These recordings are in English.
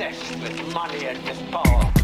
obsessed with money and his power.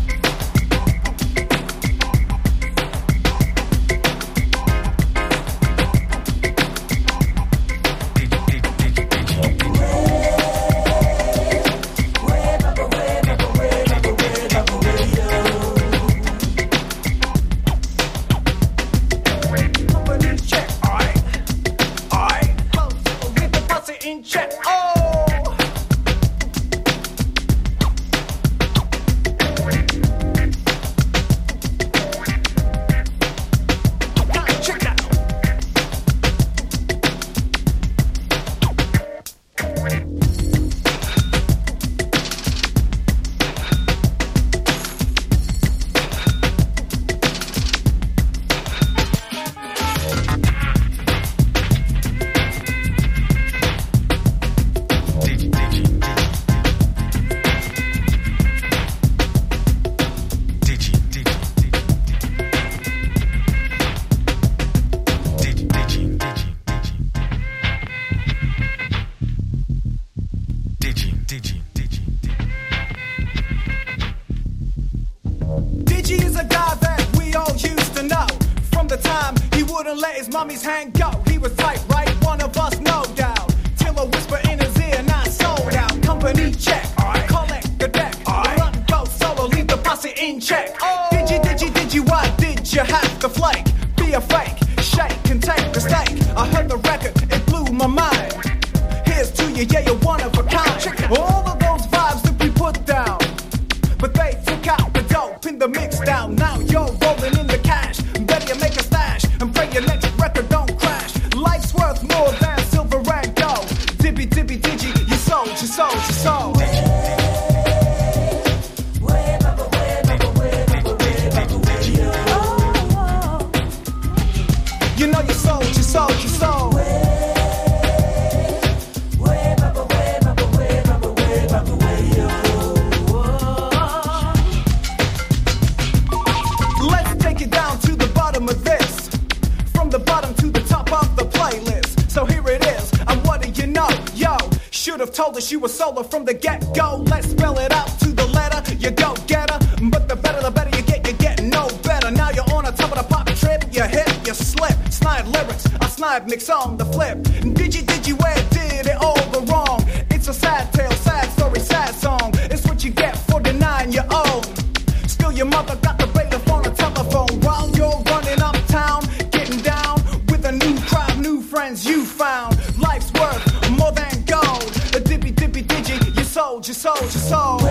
soldier, soldier, soldier.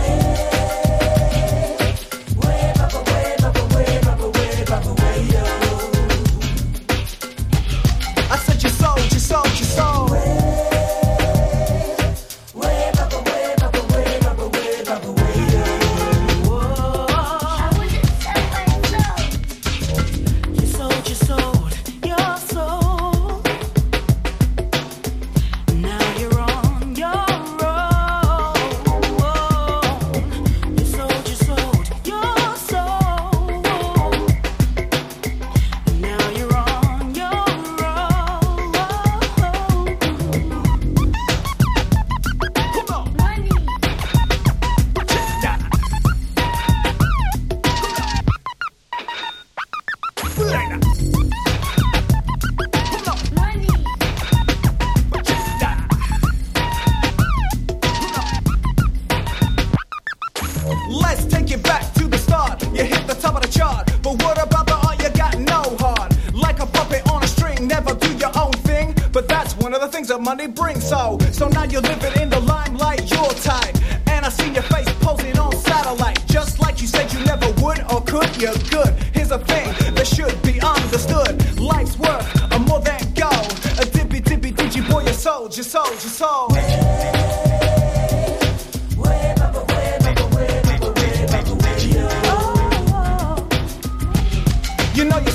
Did you pour your soul, your soul, your soul? You know you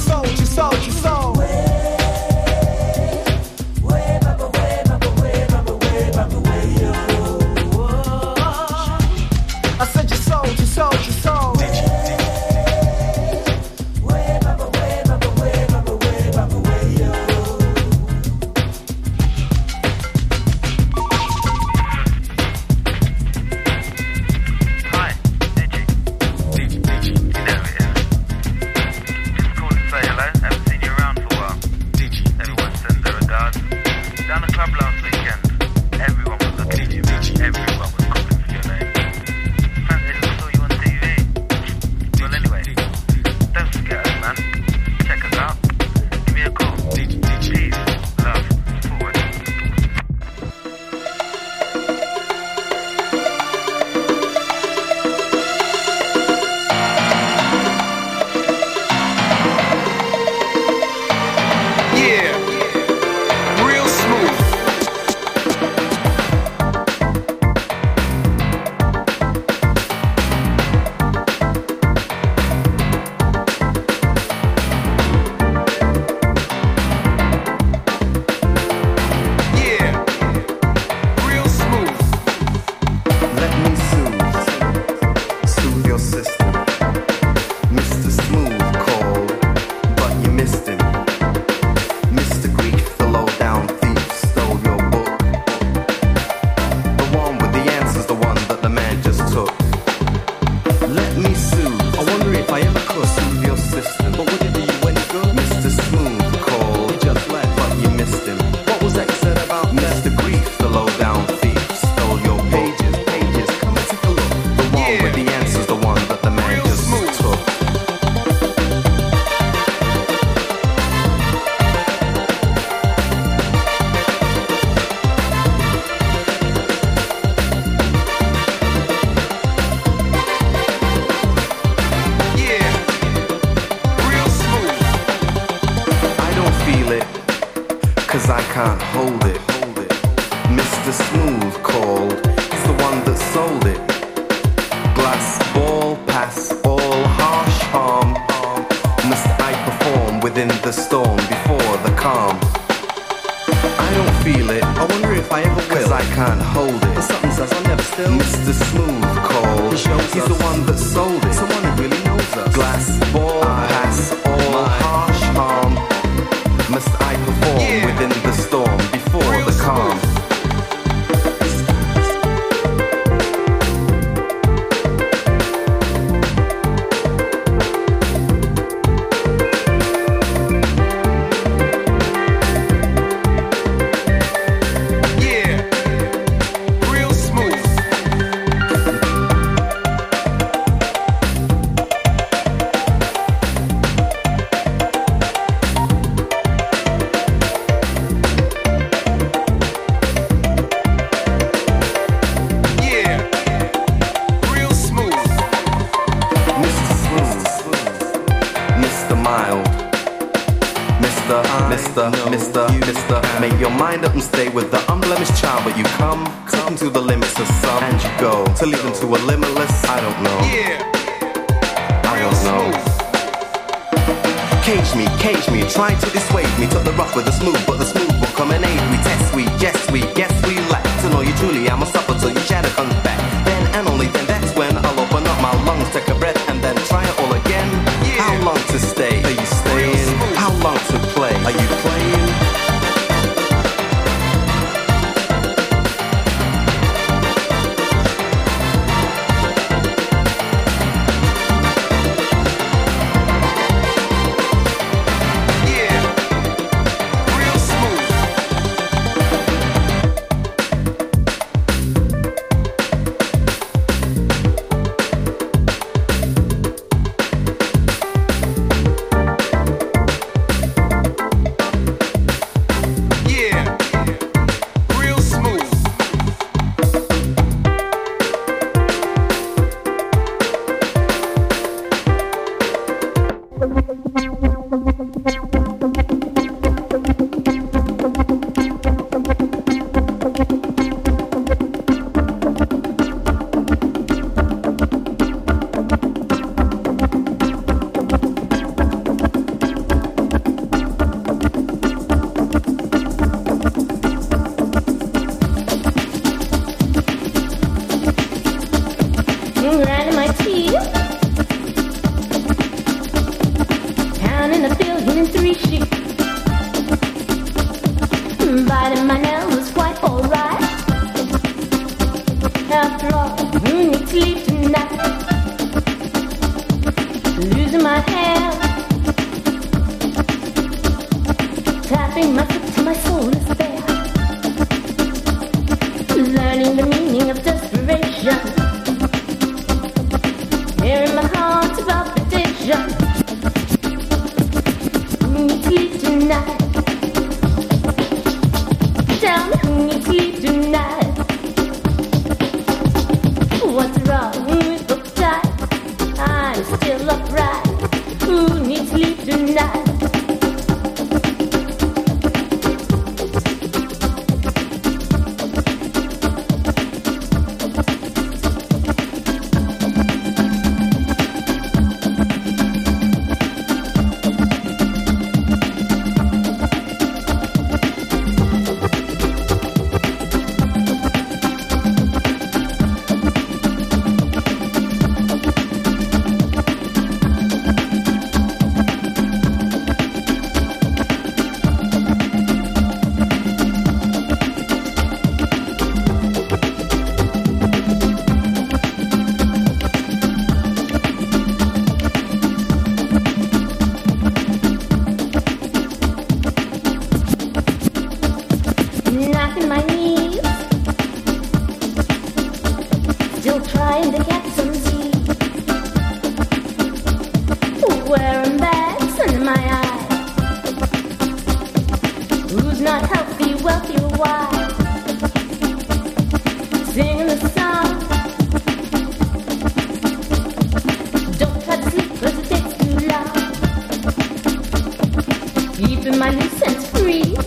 tell me who needs to leave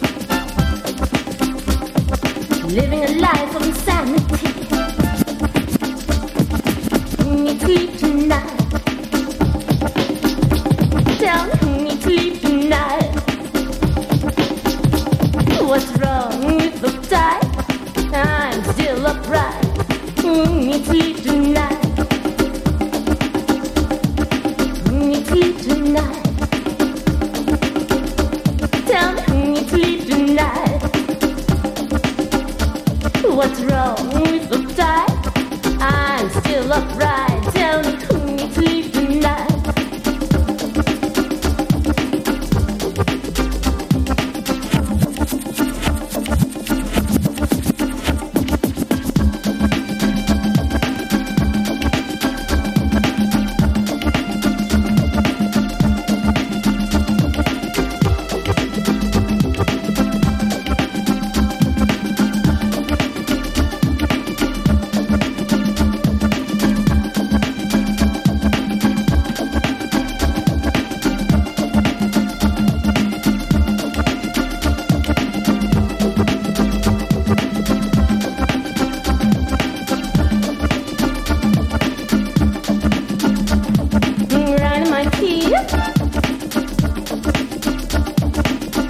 tonight.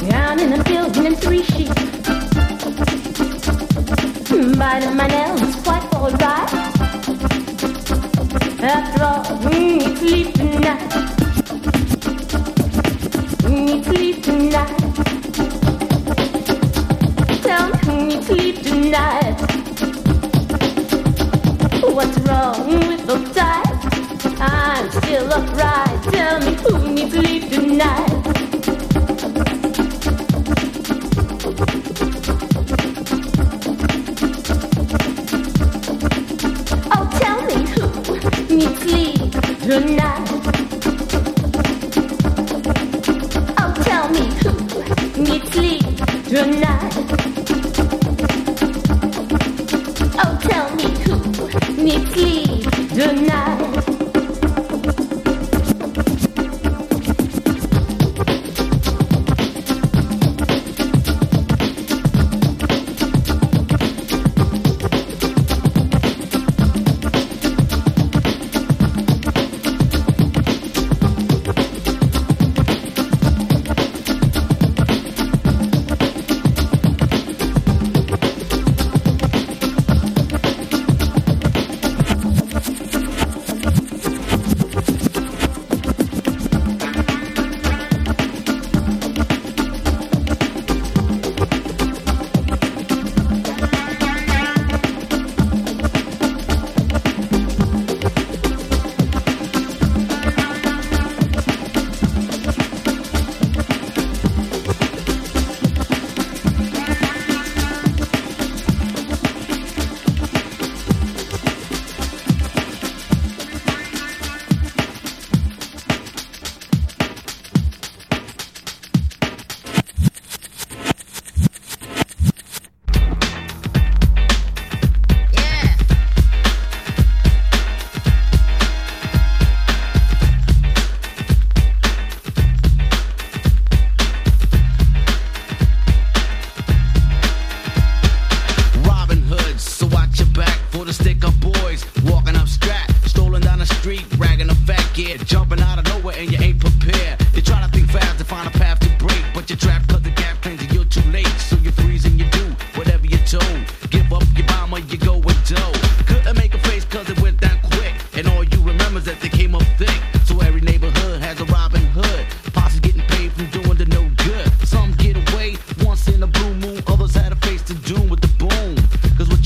Down in the building in three sheets. Biting my nails, quite all right. After all, we need sleep tonight. We need sleep tonight. Tell me who needs sleep tonight. What's wrong with the time? I'm still upright. Tell me who needs to leave tonight. Oh, tell me who needs to leave tonight.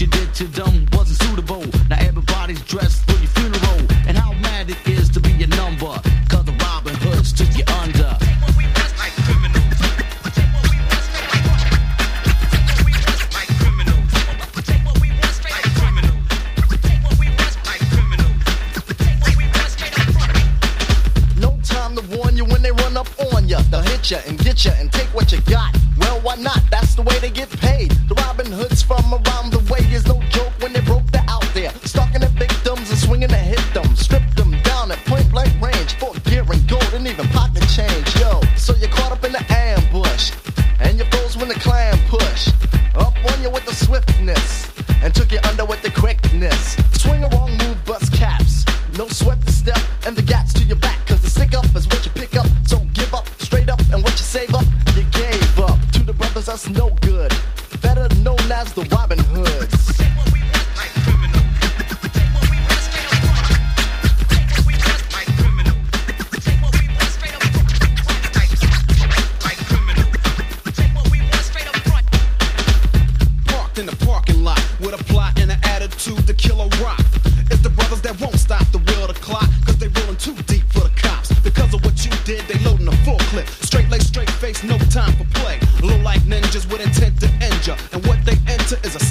you did to dumb? And what they enter is a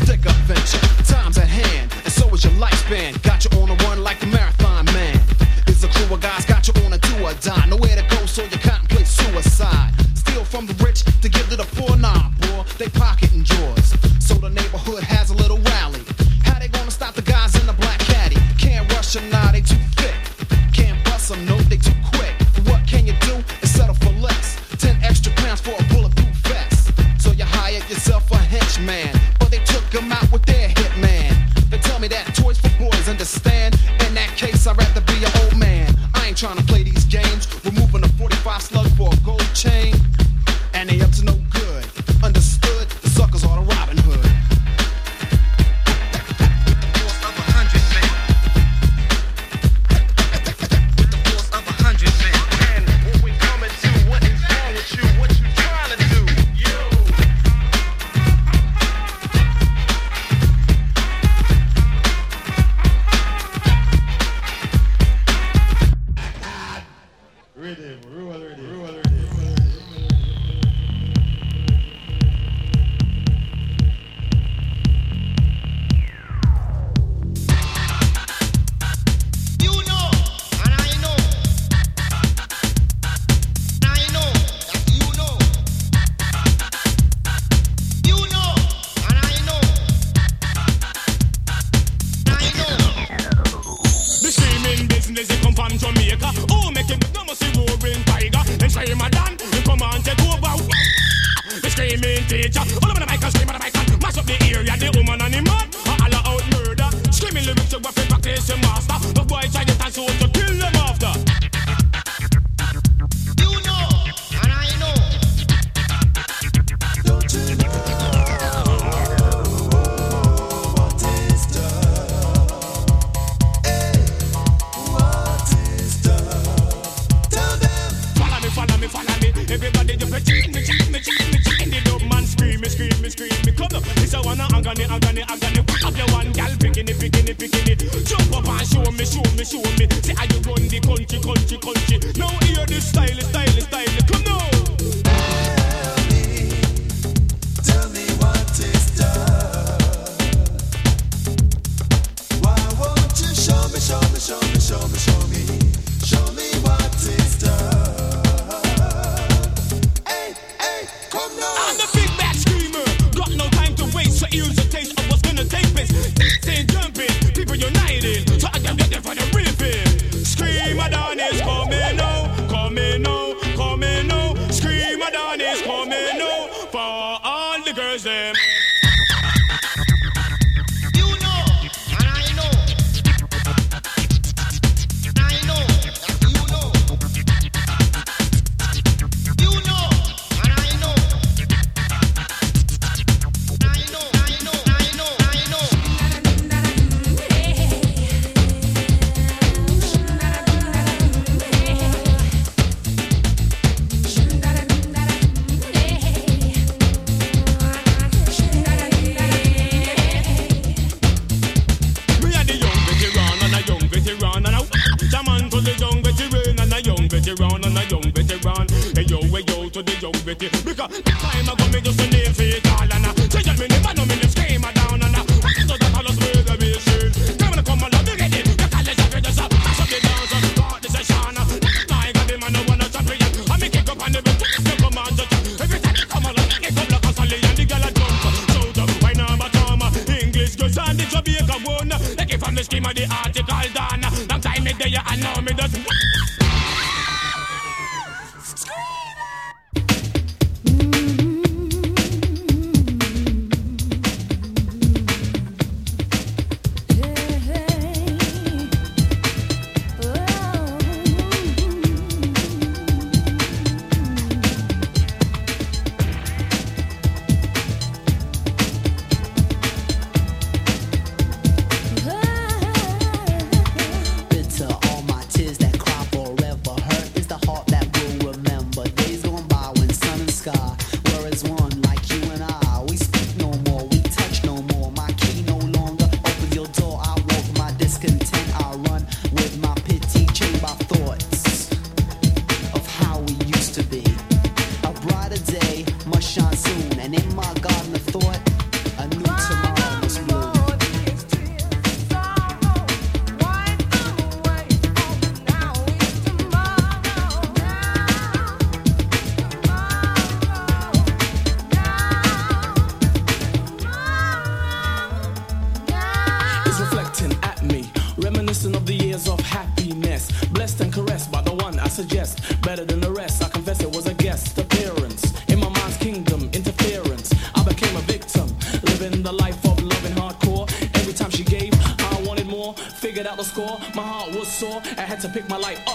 to pick my life up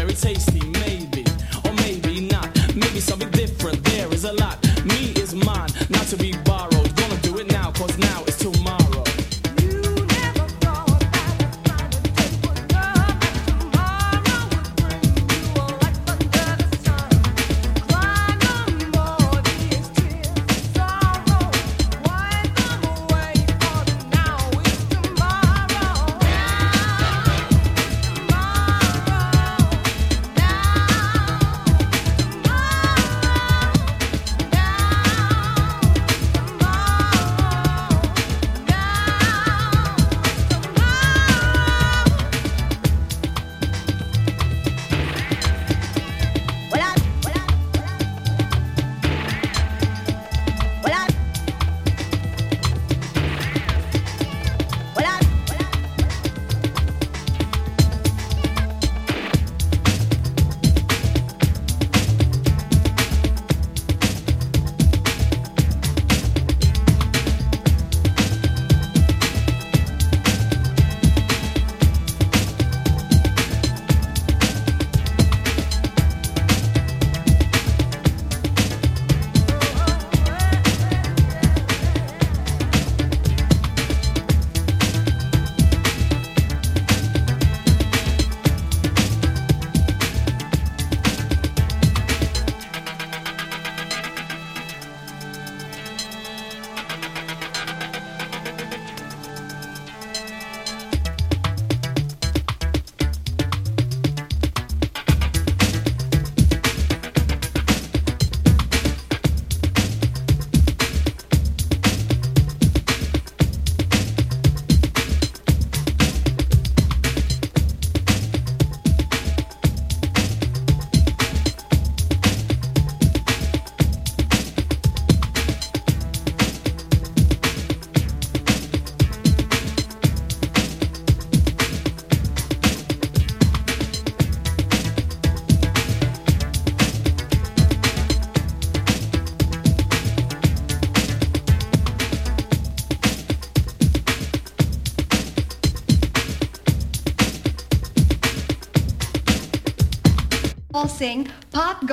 very tasty, maybe, or maybe not. Maybe something different. There is a lot. Me is mine, not to be.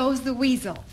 knows the weasel.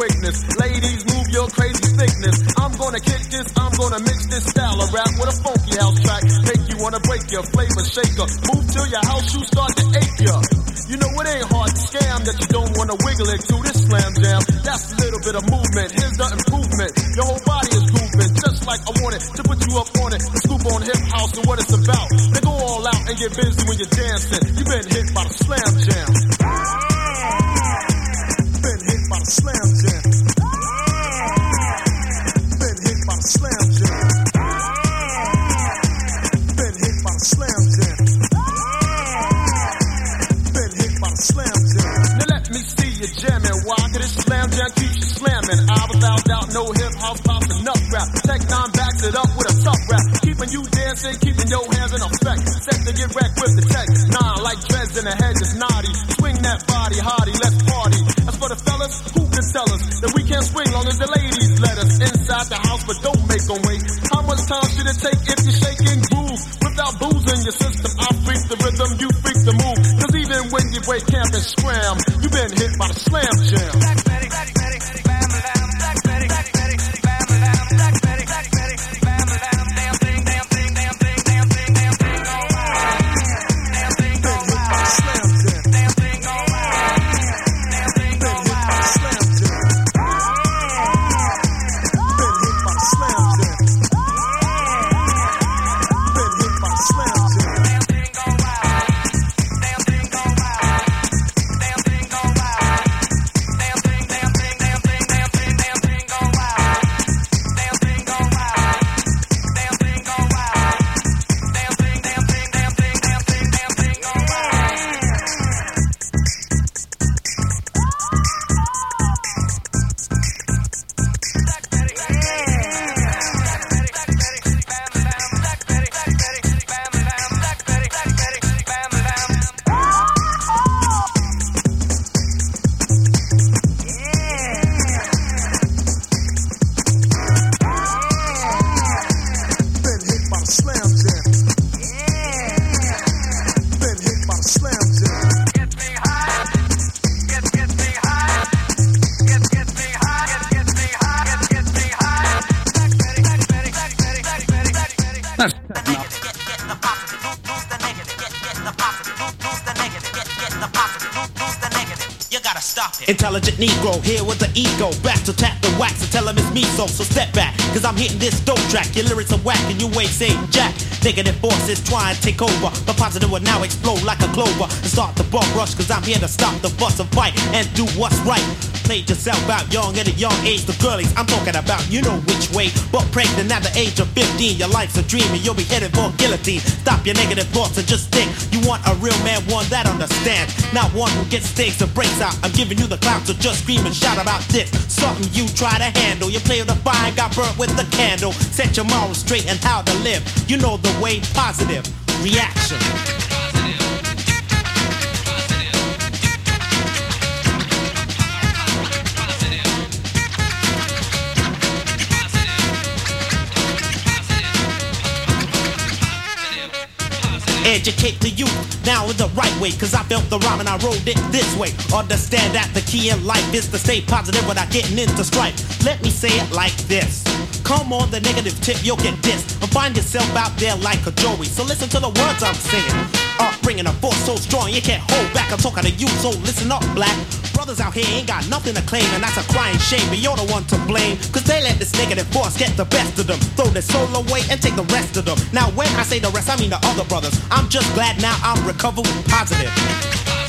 Quickness. Ladies, move your crazy thickness. I'm gonna kick this, I'm gonna mix this style of rap with a funky house track. Make you wanna break your flavor shaker. Move till your house shoes start to ache ya. You know it ain't hard to scam that you don't wanna wiggle it to this slam jam. That's a little bit of movement. Here's the improvement. Your whole body is grooving just like I want it to put you up on it. Scoop on hip house and what it's about. Then go all out and get busy when you're dancing. You've been hit by take over. But positive will now explode like a clover. And start the bump rush, cause I'm here to stop the bus and fight and do what's right. Played yourself out young at a young age. The girlies I'm talking about, you know which way. But pregnant at the age of 15, your life's a dream and you'll be headed for guillotine. Stop your negative thoughts and just think. You want a real man, one that understands. Not one who gets stakes and breaks out. I'm giving you the clout, so just scream and shout about this. Something you try to handle. You play with the fire, got burnt with the candle. Set your morals straight and how to live. You know the way, positive reaction. Educate the youth now in the right way. Cause I felt the rhyme and I wrote it this way. Understand that the key in life is to stay positive without getting into strife. Let me say it like this. Come on, the negative tip, you'll get dissed. And find yourself out there like a Joey. So listen to the words I'm singing. Up bringing a force so strong you can't hold back. I'm talking to you, so listen up, black. Brothers out here ain't got nothing to claim, and that's a crying shame. But you're the one to blame, cause they let this negative force get the best of them. Throw their soul away and take the rest of them. Now, when I say the rest, I mean the other brothers. I'm just glad now I'm recovered positive.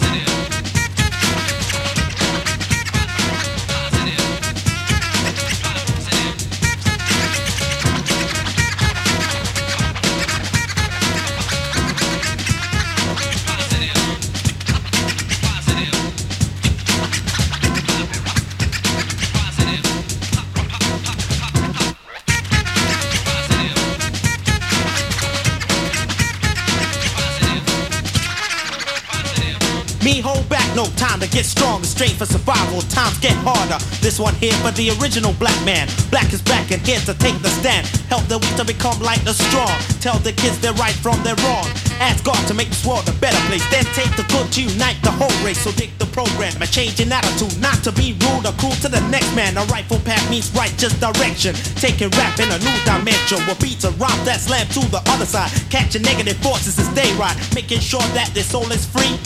Straight for survival, times get harder. This one here for the original black man. Black is back and here to take the stand. Help the weak to become like the strong. Tell the kids they're right from their wrong. Ask God to make this world a better place. Then take the good to unite the whole race. So dig the program, a change in attitude. Not to be rude or cruel to the next man. A rightful path means righteous direction. Taking rap in a new dimension. Where beats a rhymes that slam to the other side. Catching negative forces as they ride. Making sure that their soul is free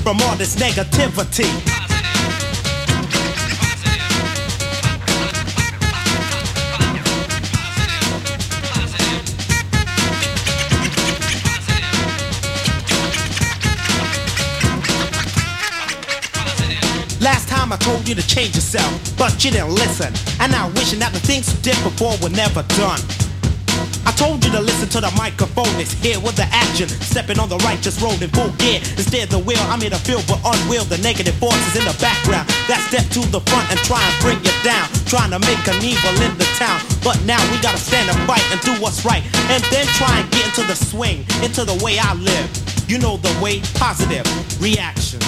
from all this negativity. Time I told you to change yourself, but you didn't listen. And now wishing that the things you did before were never done. I told you to listen to the microphone, it's here with the action. Stepping on the righteous road in full gear. Instead of the wheel, I'm here to feel but unwheel the negative forces in the background. That step to the front and try and bring you down. Trying to make an evil in the town. But now we gotta stand and fight and do what's right. And then try and get into the swing, into the way I live. You know the way, positive reaction.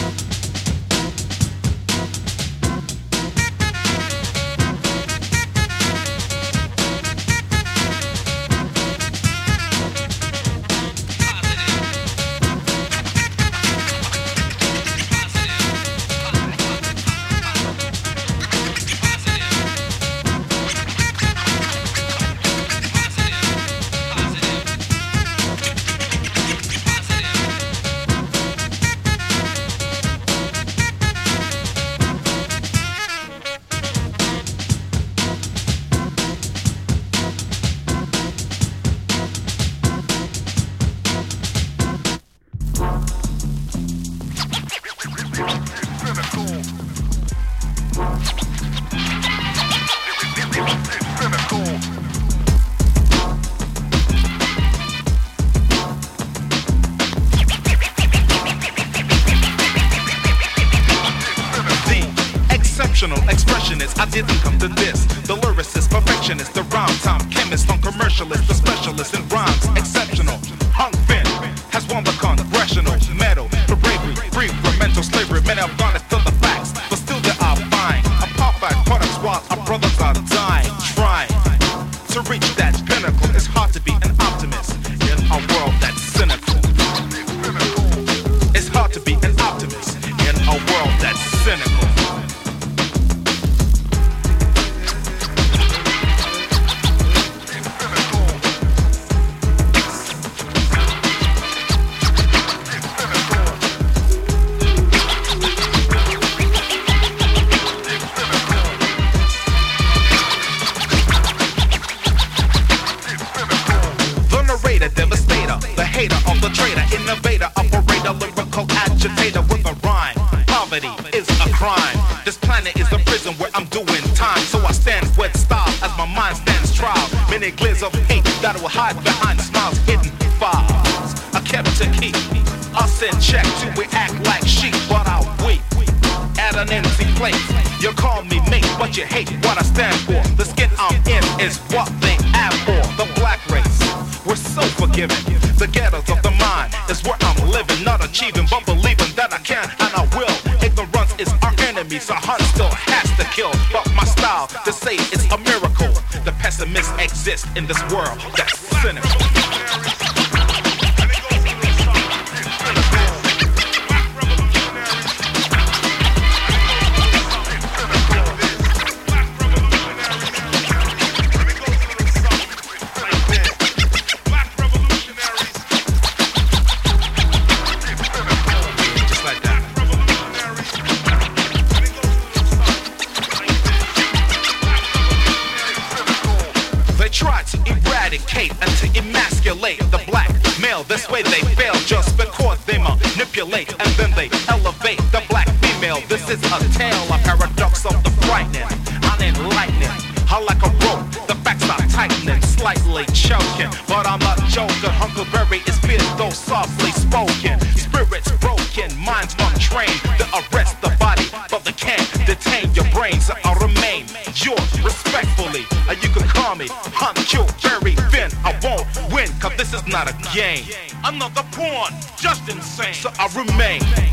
Not a game. Another pawn, just insane. So I remain.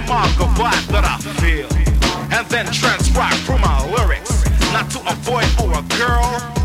The mark of that I feel, and then transcribe through my lyrics, not to avoid or a girl,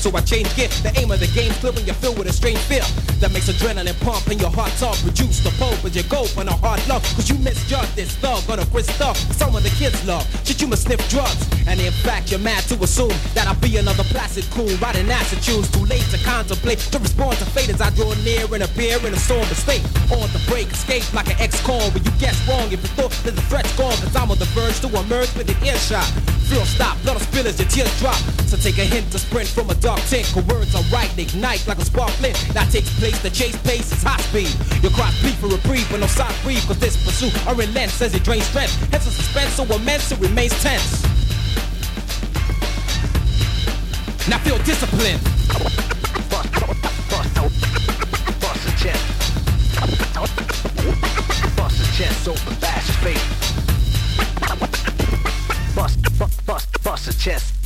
so I change gear. The aim of the game's clear when you're filled with a strange fear. That makes adrenaline pump and your heart's talk. Reduce the pulp as you go for no hard love. Cause you misjudge this thug on a stuff. Some of the kids love. Shit, you must sniff drugs. And in fact, you're mad to assume that I'll be another placid coon. Riding acid tunes, too late to contemplate. To respond to fate as I draw near and appear in a storm of state. On the break, escape like an ex-con. But you guess wrong if you thought that the threat's gone. Cause I'm on the verge to emerge with an earshot. Feel stop, blood will spill as your tears drop. So take a hint to sprint from a dark tent. Cause words are right, they ignite like a spark flint. That takes place, the chase pace is high speed. Your cry beat for reprieve, but no side breathe. Cause this pursuit are relents as it drains strength. Hence the suspense so immense it remains tense. Now feel discipline. Bust a chest. Bust a chest open, bash face. Bust, bust, bust, bust a chest.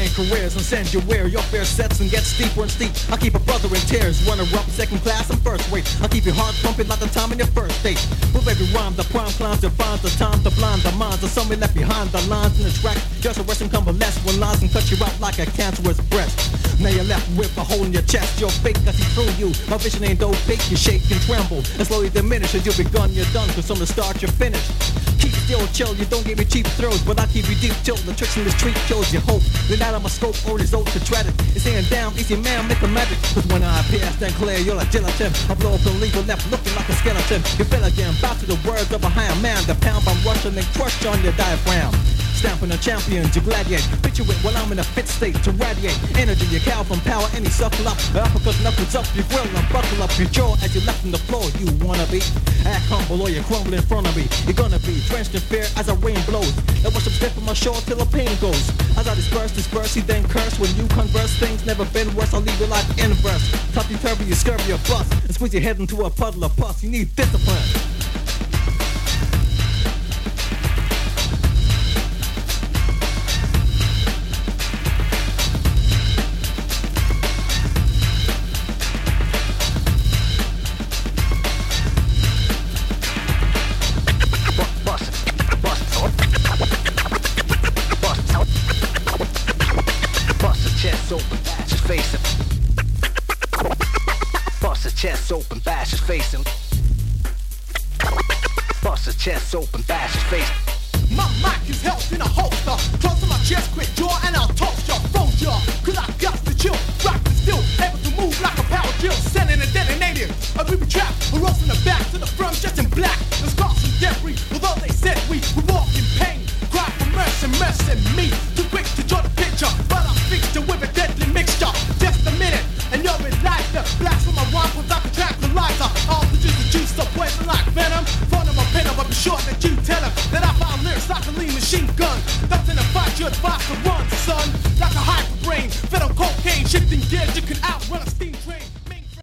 I ain't careers and send you where your fear sets and gets steeper and steep. I keep a brother in tears, runner up second class and first rate. I keep your heart pumping like the time in your first date. With every rhyme, the prime climbs defines the time to blind the minds of someone left behind the lines in the track. Just a rest and convalesce when lies and cut you out like a cancerous breast. Now you're left with a hole in your chest. You're fake cause he threw you. My vision ain't dope fake. You shake and tremble and slowly diminish as you begun. You're done cause from the start you're finished. Keep still chill. You don't give me cheap throws, but I keep you deep chill. The tricks in the street kills your hope. Then out of my scope, results to dread it. It's saying down, easy man, make a magic. Cause when I appear, I stand clear, you're like gelatin. I blow up the you left looking like a skeleton. You feel again, bow to the words of a higher man. The pound I'm rushing and crush on your diaphragm. Stamping a champion to gladiate. Picture it while I'm in a fit state to radiate. Energy, your cow from power, any suckle up. Uppercut knuckles up, you grill and buckle up your jaw as you left on the floor. You wanna be? Act humble or you crumble in front of me. You're gonna be drenched in fear as a rain blows. And watch them step on my shore till the pain goes. As I disperse, disperse, he then curse. When you converse, things never been worse. I'll leave your life inverse. Topsy turvy, you scurvy your bust. And squeeze your head into a puddle of pus. You need discipline.